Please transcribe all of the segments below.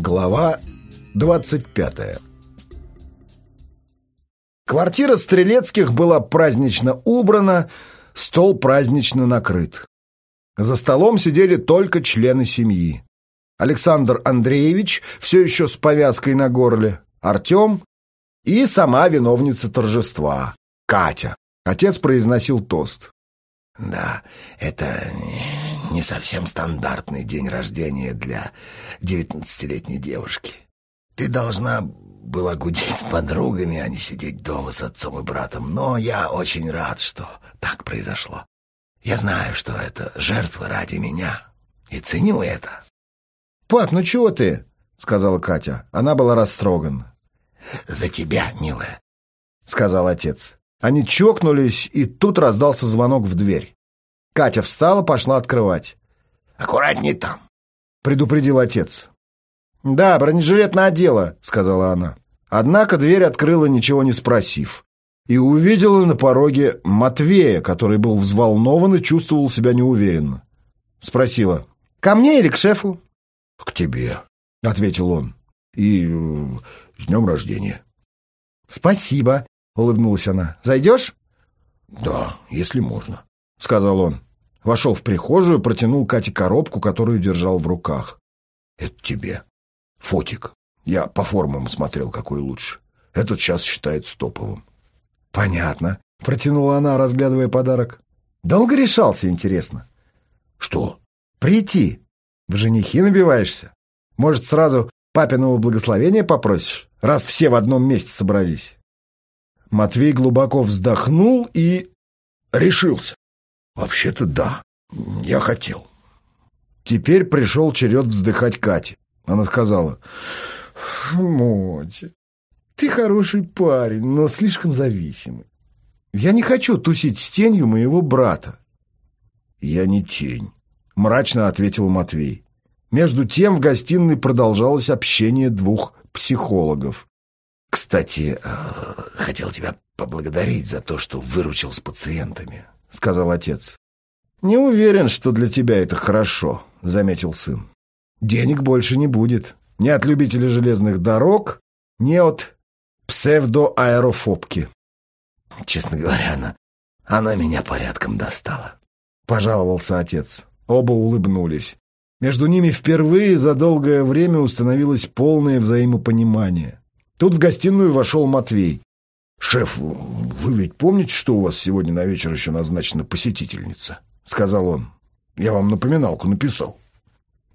Глава 25 Квартира Стрелецких была празднично убрана, стол празднично накрыт. За столом сидели только члены семьи. Александр Андреевич, все еще с повязкой на горле, Артем и сама виновница торжества, Катя. Отец произносил тост. Да, это не совсем стандартный день рождения для девятнадцатилетней девушки. Ты должна была гудеть с подругами, а не сидеть дома с отцом и братом. Но я очень рад, что так произошло. Я знаю, что это жертва ради меня, и ценю это. «Пап, ну чего ты?» — сказала Катя. Она была растрогана. «За тебя, милая», — сказал отец. Они чокнулись, и тут раздался звонок в дверь. Катя встала, пошла открывать. «Аккуратней там», — предупредил отец. «Да, бронежилет надела», — сказала она. Однако дверь открыла, ничего не спросив, и увидела на пороге Матвея, который был взволнован и чувствовал себя неуверенно. Спросила, «Ко мне или к шефу?» «К тебе», — ответил он. «И э, с днем рождения». «Спасибо», — улыбнулась она. «Зайдешь?» «Да, если можно», — сказал он. Вошел в прихожую, протянул Кате коробку, которую держал в руках. «Это тебе. Фотик. Я по формам смотрел, какой лучше. Этот сейчас считается топовым». «Понятно», — протянула она, разглядывая подарок. «Долго решался, интересно?» «Что?» «Прийти. В женихи набиваешься. Может, сразу папиного благословения попросишь, раз все в одном месте собрались?» Матвей глубоко вздохнул и решился. «Вообще-то да, я хотел». Теперь пришел черед вздыхать Кате. Она сказала, «Мотя, ты хороший парень, но слишком зависимый. Я не хочу тусить с тенью моего брата». «Я не тень», — мрачно ответил Матвей. Между тем в гостиной продолжалось общение двух психологов. «Кстати, э, хотел тебя поблагодарить за то, что выручил с пациентами», — сказал отец. «Не уверен, что для тебя это хорошо», — заметил сын. «Денег больше не будет. Ни от любителей железных дорог, ни от псевдоаэрофобки». «Честно говоря, она, она меня порядком достала», — пожаловался отец. Оба улыбнулись. Между ними впервые за долгое время установилось полное взаимопонимание. Тут в гостиную вошел Матвей. «Шеф, вы ведь помните, что у вас сегодня на вечер еще назначена посетительница?» — сказал он. «Я вам напоминалку написал».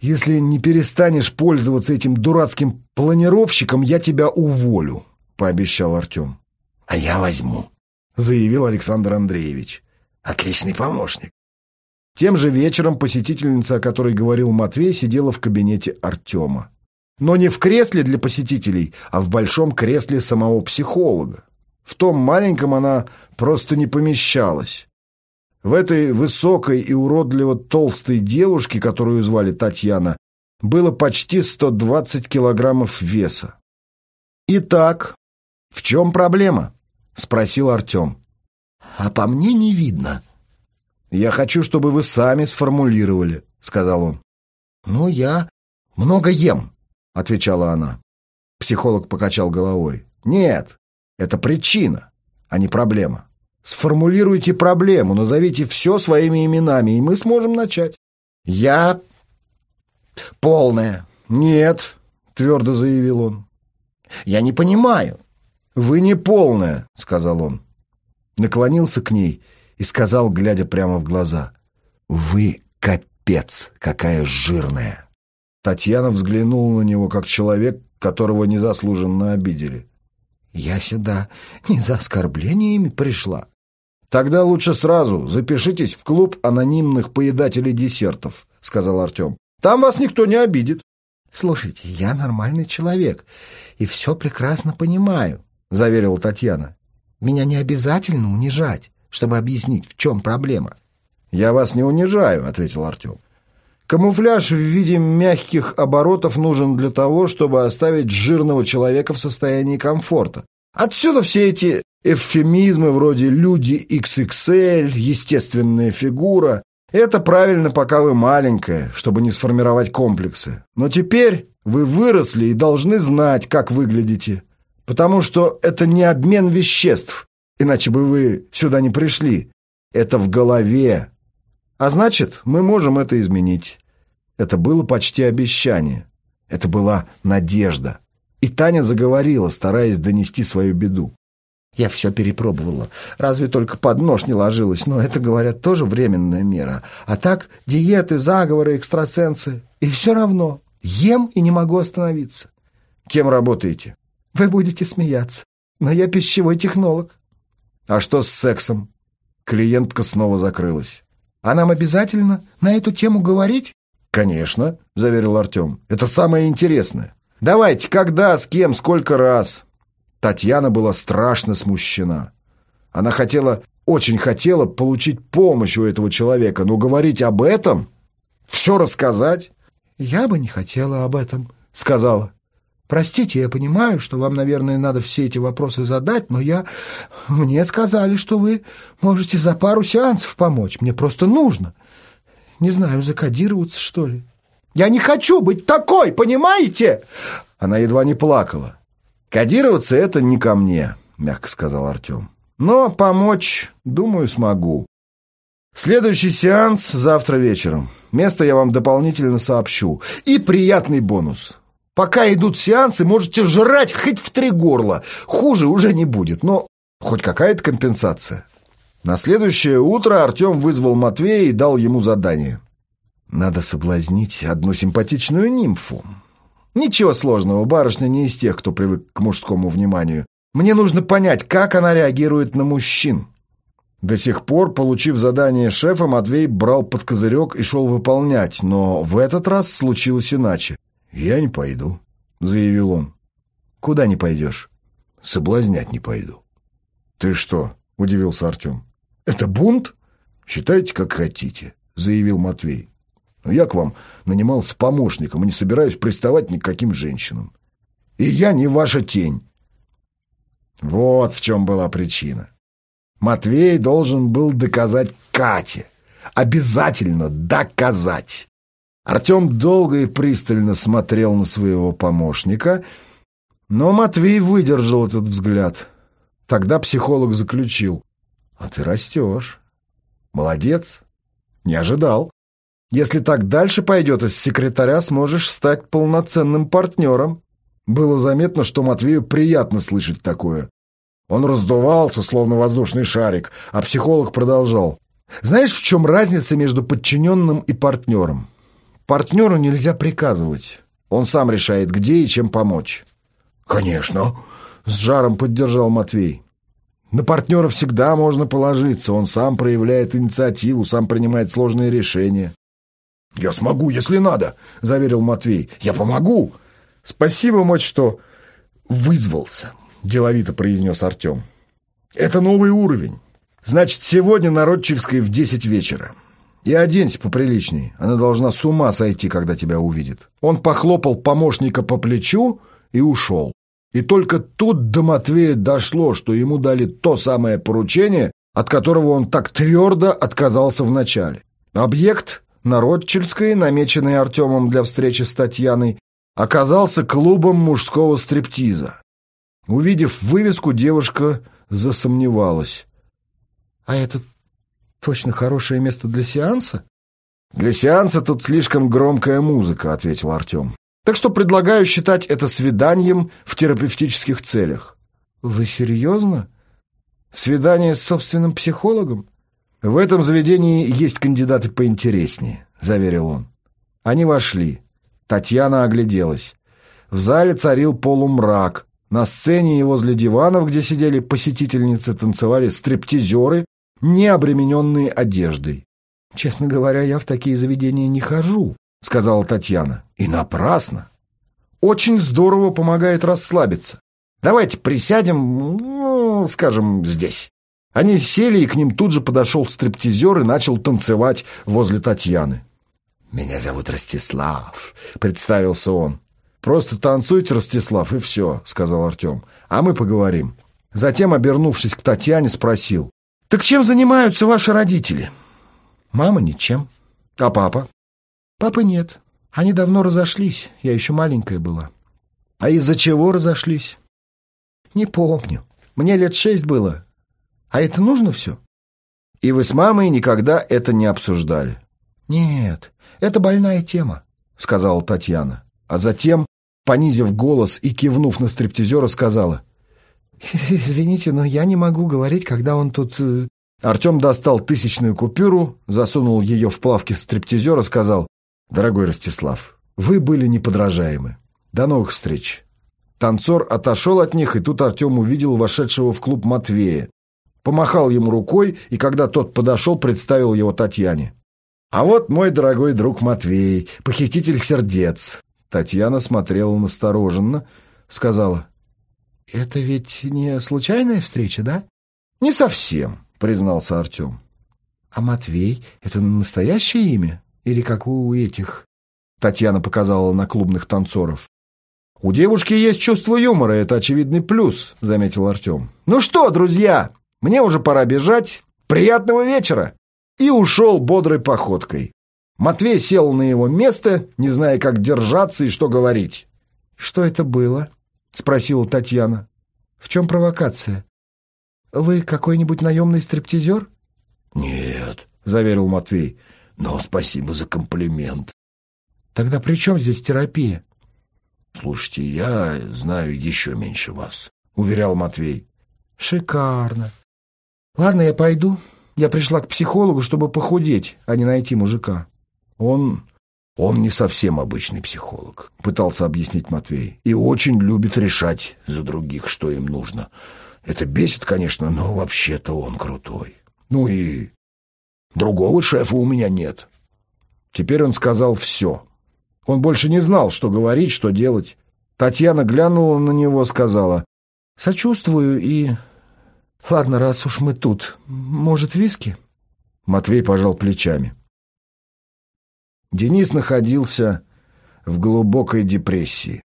«Если не перестанешь пользоваться этим дурацким планировщиком, я тебя уволю», — пообещал Артем. «А я возьму», — заявил Александр Андреевич. «Отличный помощник». Тем же вечером посетительница, о которой говорил Матвей, сидела в кабинете Артема. Но не в кресле для посетителей, а в большом кресле самого психолога. В том маленьком она просто не помещалась. В этой высокой и уродливо толстой девушке, которую звали Татьяна, было почти 120 килограммов веса. «Итак, в чем проблема?» — спросил Артем. «А по мне не видно». «Я хочу, чтобы вы сами сформулировали», — сказал он. «Ну, я много ем», — отвечала она. Психолог покачал головой. «Нет, это причина, а не проблема. Сформулируйте проблему, назовите все своими именами, и мы сможем начать. Я полная. Нет, твердо заявил он. Я не понимаю. Вы не полная, сказал он. Наклонился к ней и сказал, глядя прямо в глаза. Вы капец, какая жирная. Татьяна взглянула на него, как человек, которого незаслуженно обидели. Я сюда не за оскорблениями пришла. Тогда лучше сразу запишитесь в клуб анонимных поедателей десертов, сказал Артем. Там вас никто не обидит. Слушайте, я нормальный человек и все прекрасно понимаю, заверила Татьяна. Меня не обязательно унижать, чтобы объяснить, в чем проблема. Я вас не унижаю, ответил Артем. Камуфляж в виде мягких оборотов нужен для того, чтобы оставить жирного человека в состоянии комфорта. Отсюда все эти эвфемизмы вроде «люди XXL», «естественная фигура». Это правильно, пока вы маленькая, чтобы не сформировать комплексы. Но теперь вы выросли и должны знать, как выглядите. Потому что это не обмен веществ, иначе бы вы сюда не пришли. Это в голове. А значит, мы можем это изменить. Это было почти обещание. Это была надежда. И Таня заговорила, стараясь донести свою беду. Я все перепробовала. Разве только под нож не ложилась. Но это, говорят, тоже временная мера. А так диеты, заговоры, экстрасенсы. И все равно ем и не могу остановиться. Кем работаете? Вы будете смеяться. Но я пищевой технолог. А что с сексом? Клиентка снова закрылась. А нам обязательно на эту тему говорить? Конечно, заверил Артем. Это самое интересное. Давайте, когда, с кем, сколько раз. Татьяна была страшно смущена. Она хотела, очень хотела получить помощь у этого человека, но говорить об этом, все рассказать... «Я бы не хотела об этом», — сказала. «Простите, я понимаю, что вам, наверное, надо все эти вопросы задать, но я... Мне сказали, что вы можете за пару сеансов помочь. Мне просто нужно. Не знаю, закодироваться, что ли. Я не хочу быть такой, понимаете?» Она едва не плакала. «Кодироваться это не ко мне», — мягко сказал Артем. «Но помочь, думаю, смогу. Следующий сеанс завтра вечером. Место я вам дополнительно сообщу. И приятный бонус. Пока идут сеансы, можете жрать хоть в три горла. Хуже уже не будет, но хоть какая-то компенсация». На следующее утро Артем вызвал Матвея и дал ему задание. «Надо соблазнить одну симпатичную нимфу. Ничего сложного, барышня не из тех, кто привык к мужскому вниманию. Мне нужно понять, как она реагирует на мужчин. До сих пор, получив задание шефа, Матвей брал под козырек и шел выполнять, но в этот раз случилось иначе. «Я не пойду», — заявил он. «Куда не пойдешь?» «Соблазнять не пойду». «Ты что?» — удивился Артем. «Это бунт?» «Считайте, как хотите», — заявил Матвей. Но я к вам нанимался помощником и не собираюсь приставать ни к каким женщинам. И я не ваша тень. Вот в чем была причина. Матвей должен был доказать Кате. Обязательно доказать. Артем долго и пристально смотрел на своего помощника, но Матвей выдержал этот взгляд. Тогда психолог заключил. «А ты растешь. Молодец. Не ожидал». Если так дальше пойдет, из секретаря сможешь стать полноценным партнером. Было заметно, что Матвею приятно слышать такое. Он раздувался, словно воздушный шарик, а психолог продолжал. Знаешь, в чем разница между подчиненным и партнером? Партнеру нельзя приказывать. Он сам решает, где и чем помочь. «Конечно», — с жаром поддержал Матвей. На партнера всегда можно положиться. Он сам проявляет инициативу, сам принимает сложные решения. «Я смогу, если надо», — заверил Матвей. «Я помогу». «Спасибо, мать, что вызвался», — деловито произнес Артем. «Это новый уровень. Значит, сегодня на Ротчельской в десять вечера. И оденься поприличней. Она должна с ума сойти, когда тебя увидит». Он похлопал помощника по плечу и ушел. И только тут до Матвея дошло, что ему дали то самое поручение, от которого он так твердо отказался вначале. Объект на Ротчельской, намеченный Артемом для встречи с Татьяной, оказался клубом мужского стриптиза. Увидев вывеску, девушка засомневалась. «А это точно хорошее место для сеанса?» «Для сеанса тут слишком громкая музыка», — ответил Артем. «Так что предлагаю считать это свиданием в терапевтических целях». «Вы серьезно? Свидание с собственным психологом?» «В этом заведении есть кандидаты поинтереснее», — заверил он. Они вошли. Татьяна огляделась. В зале царил полумрак. На сцене и возле диванов, где сидели посетительницы, танцевали стриптизеры, не обремененные одеждой. «Честно говоря, я в такие заведения не хожу», — сказала Татьяна. «И напрасно. Очень здорово помогает расслабиться. Давайте присядем, ну, скажем, здесь». Они сели, и к ним тут же подошел стриптизер и начал танцевать возле Татьяны. «Меня зовут Ростислав», — представился он. «Просто танцуйте, Ростислав, и все», — сказал Артем. «А мы поговорим». Затем, обернувшись к Татьяне, спросил. «Так чем занимаются ваши родители?» Мама ничем. А папа? Папы нет. Они давно разошлись, я еще маленькая была. А из-за чего разошлись? Не помню. Мне лет шесть было. А это нужно все? И вы с мамой никогда это не обсуждали? Нет, это больная тема, сказала Татьяна. А затем, понизив голос и кивнув на стриптизера, сказала. Извините, но я не могу говорить, когда он тут... Э, Артем достал тысячную купюру, засунул ее в плавки стриптизера, сказал. Дорогой Ростислав, вы были неподражаемы. До новых встреч. Танцор отошел от них, и тут Артем увидел вошедшего в клуб Матвея. Помахал ему рукой, и когда тот подошел, представил его Татьяне. «А вот мой дорогой друг Матвей, похититель сердец». Татьяна смотрела настороженно, сказала. «Это ведь не случайная встреча, да?» «Не совсем», — признался Артем. «А Матвей — это настоящее имя? Или как у этих?» Татьяна показала на клубных танцоров. «У девушки есть чувство юмора, это очевидный плюс», — заметил Артем. «Ну что, друзья, мне уже пора бежать. Приятного вечера!» И ушел бодрой походкой. Матвей сел на его место, не зная, как держаться и что говорить. «Что это было?» — спросила Татьяна. «В чем провокация? Вы какой-нибудь наемный стриптизер?» «Нет», — заверил Матвей, — «но спасибо за комплимент». «Тогда при чем здесь терапия?» «Слушайте, я знаю еще меньше вас», — уверял Матвей. «Шикарно. Ладно, я пойду. Я пришла к психологу, чтобы похудеть, а не найти мужика». «Он... он не совсем обычный психолог», — пытался объяснить Матвей. «И очень любит решать за других, что им нужно. Это бесит, конечно, но вообще-то он крутой. Ну и другого шефа у меня нет». Теперь он сказал все. Он больше не знал, что говорить, что делать. Татьяна глянула на него, сказала. «Сочувствую и... Ладно, раз уж мы тут, может, виски?» Матвей пожал плечами. Денис находился в глубокой депрессии.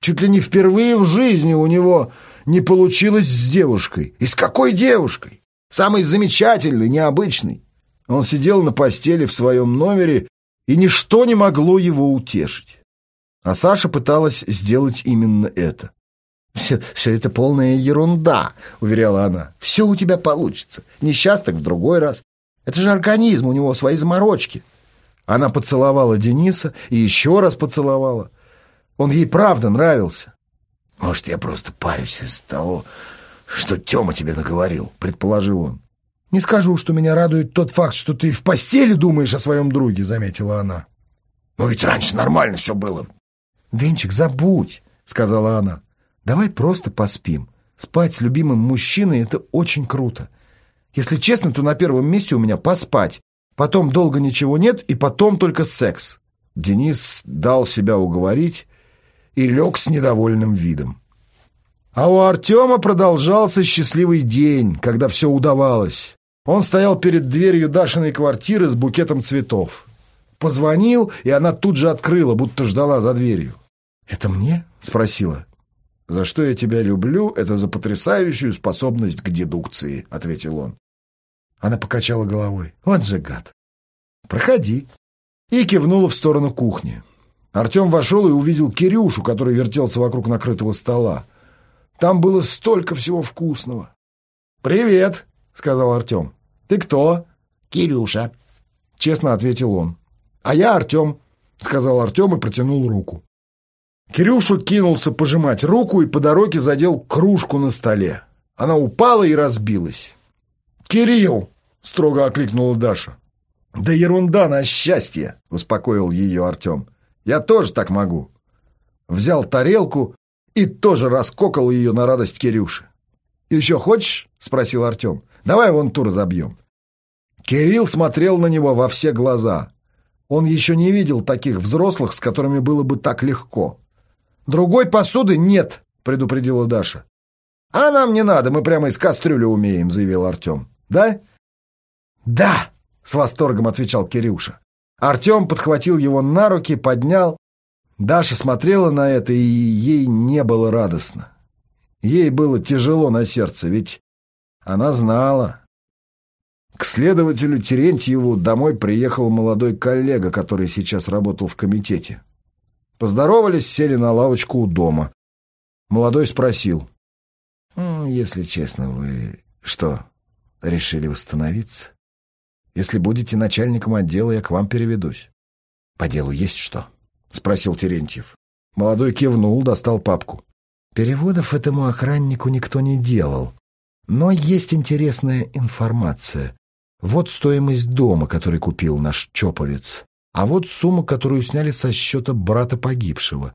Чуть ли не впервые в жизни у него не получилось с девушкой. И с какой девушкой? Самой замечательной, необычной. Он сидел на постели в своем номере и ничто не могло его утешить. А Саша пыталась сделать именно это. «Все, все это полная ерунда», — уверяла она. «Все у тебя получится. Несчасток в другой раз. Это же организм, у него свои заморочки». Она поцеловала Дениса и еще раз поцеловала. Он ей правда нравился. «Может, я просто парюсь из того, что Тёма тебе наговорил», — предположил он. «Не скажу, что меня радует тот факт, что ты в постели думаешь о своем друге», — заметила она. «Ну ведь раньше нормально все было». «Денчик, забудь», — сказала она. «Давай просто поспим. Спать с любимым мужчиной — это очень круто. Если честно, то на первом месте у меня поспать. Потом долго ничего нет, и потом только секс». Денис дал себя уговорить и лег с недовольным видом. А у Артема продолжался счастливый день, когда все удавалось. Он стоял перед дверью Дашиной квартиры с букетом цветов. Позвонил, и она тут же открыла, будто ждала за дверью. «Это мне?» — спросила. «За что я тебя люблю, это за потрясающую способность к дедукции», — ответил он. Она покачала головой. «Вот же гад!» «Проходи!» И кивнула в сторону кухни. Артем вошел и увидел Кирюшу, который вертелся вокруг накрытого стола. Там было столько всего вкусного. «Привет!» — сказал Артем. «Ты кто?» «Кирюша», — честно ответил он. «А я Артем», — сказал Артем и протянул руку. Кирюша кинулся пожимать руку и по дороге задел кружку на столе. Она упала и разбилась. «Кирилл!» — строго окликнула Даша. «Да ерунда на счастье!» — успокоил ее Артем. «Я тоже так могу». Взял тарелку и тоже раскокал ее на радость Кирюши. «Еще хочешь?» — спросил Артем. «Давай вон ту разобьем». Кирилл смотрел на него во все глаза. Он еще не видел таких взрослых, с которыми было бы так легко. «Другой посуды нет», — предупредила Даша. «А нам не надо, мы прямо из кастрюли умеем», — заявил Артем. «Да?» «Да», — с восторгом отвечал Кирюша. Артем подхватил его на руки, поднял. Даша смотрела на это, и ей не было радостно. Ей было тяжело на сердце, ведь она знала. К следователю Терентьеву домой приехал молодой коллега, который сейчас работал в комитете. Поздоровались, сели на лавочку у дома. Молодой спросил. «Если честно, вы что, решили восстановиться? Если будете начальником отдела, я к вам переведусь». «По делу есть что?» — спросил Терентьев. Молодой кивнул, достал папку. «Переводов этому охраннику никто не делал. Но есть интересная информация. Вот стоимость дома, который купил наш чоповец. А вот сумма, которую сняли со счета брата погибшего.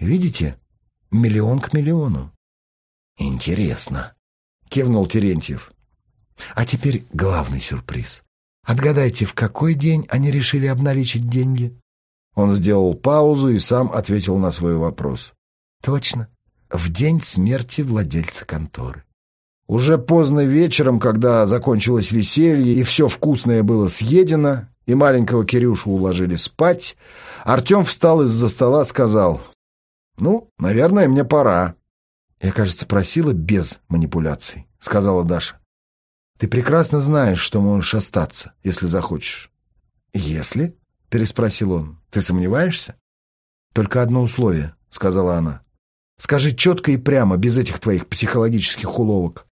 Видите? Миллион к миллиону. Интересно, кивнул Терентьев. А теперь главный сюрприз. Отгадайте, в какой день они решили обналичить деньги? Он сделал паузу и сам ответил на свой вопрос. Точно. В день смерти владельца конторы. Уже поздно вечером, когда закончилось веселье и все вкусное было съедено, и маленького Кирюшу уложили спать, Артем встал из-за стола, сказал, «Ну, наверное, мне пора». «Я, кажется, просила без манипуляций», — сказала Даша. «Ты прекрасно знаешь, что можешь остаться, если захочешь». «Если?» — переспросил он. «Ты сомневаешься?» «Только одно условие», — сказала она. «Скажи четко и прямо, без этих твоих психологических уловок.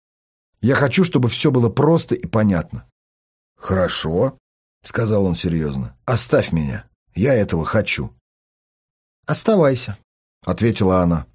Я хочу, чтобы все было просто и понятно». «Хорошо», — сказал он серьезно. «Оставь меня. Я этого хочу». «Оставайся», — ответила она.